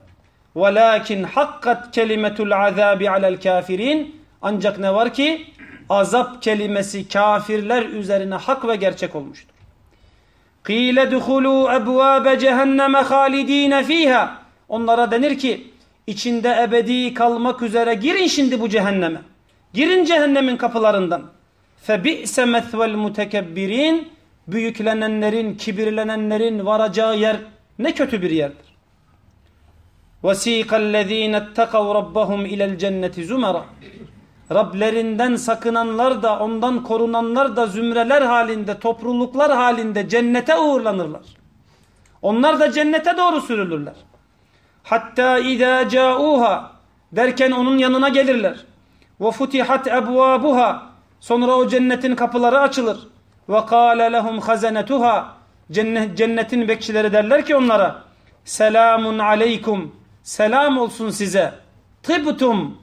Velakin hakkat kelimetul azabi alel kafirin. Ancak ne var ki azap kelimesi kafirler üzerine hak ve gerçek olmuştur. Kile duhulu ebvabe cehenneme halidine fiha. Onlara denir ki içinde ebedi kalmak üzere girin şimdi bu cehenneme. Girin cehennemin kapılarından. Febi'se methvel mutekebbirin Büyüklenenlerin, kibirlenenlerin varacağı yer ne kötü bir yerdir. وَس۪يقَ الَّذ۪ينَ اتَّقَوْ رَبَّهُمْ اِلَى الْجَنَّةِ زُمَرًا Rablerinden sakınanlar da ondan korunanlar da zümreler halinde, topluluklar halinde cennete uğurlanırlar. Onlar da cennete doğru sürülürler. Hatta اِذَا جَاءُوهَا derken onun yanına gelirler. وَفُتِحَتْ اَبْوَابُهَا Sonra o cennetin kapıları açılır. Ve kâle lehum hazenetuha. Cennetin bekçileri derler ki onlara selamun aleykum. Selam olsun size. Tıbtum.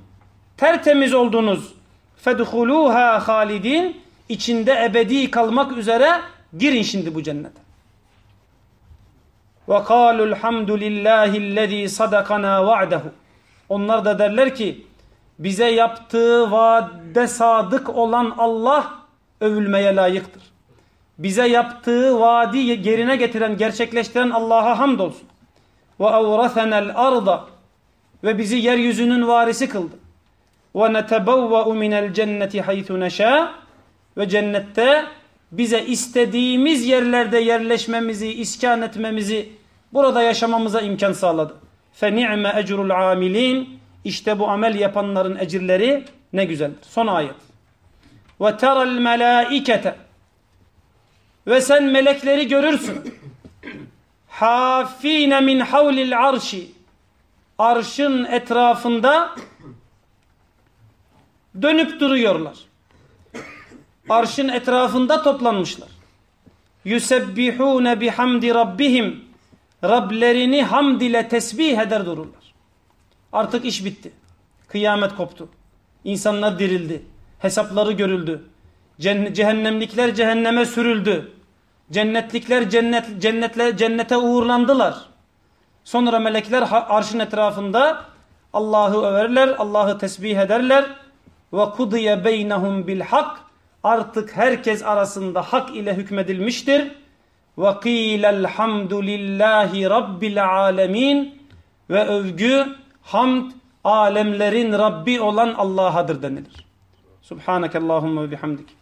Tertemiz oldunuz. Fedhuluha halidin. İçinde ebedi kalmak üzere girin şimdi bu cennete. Ve kâlul hamdülillâhillezî sadakana va'dehu. Onlar da derler ki bize yaptığı vaade sadık olan Allah övülmeye layıktır. Bize yaptığı vaadi yerine getiren, gerçekleştiren Allah'a hamdolsun. Ve avrathenel arda ve bizi yeryüzünün varisi kıldı. Ve netebevve'u minel cenneti haythu neşâ ve cennette bize istediğimiz yerlerde yerleşmemizi, iskan etmemizi, burada yaşamamıza imkan sağladı. Ni'me ecrul amilin işte bu amel yapanların ecirleri ne güzeldir. Son ayet. Teral melaikete ve sen melekleri görürsün. Hafine min havlil arşi arşın etrafında dönüp duruyorlar. Arşın etrafında toplanmışlar. Yusebbihune bihamdi rabbihim Rablerini hamd ile tesbih eder dururlar. Artık iş bitti. Kıyamet koptu. İnsanlar dirildi. Hesapları görüldü. Cehennemlikler cehenneme sürüldü. Cennetlikler cennet, cennetle, cennete uğurlandılar. Sonra melekler arşın etrafında Allah'ı överler, Allah'ı tesbih ederler. Ve kudiye beynehum bil hak. Artık herkes arasında hak ile hükmedilmiştir. Ve qîlel hamdu lillahi rabbil alemin. Ve övgü, hamd, alemlerin Rabbi olan Allah'adır denilir. Subhaneke Allahumma ve bihamdik.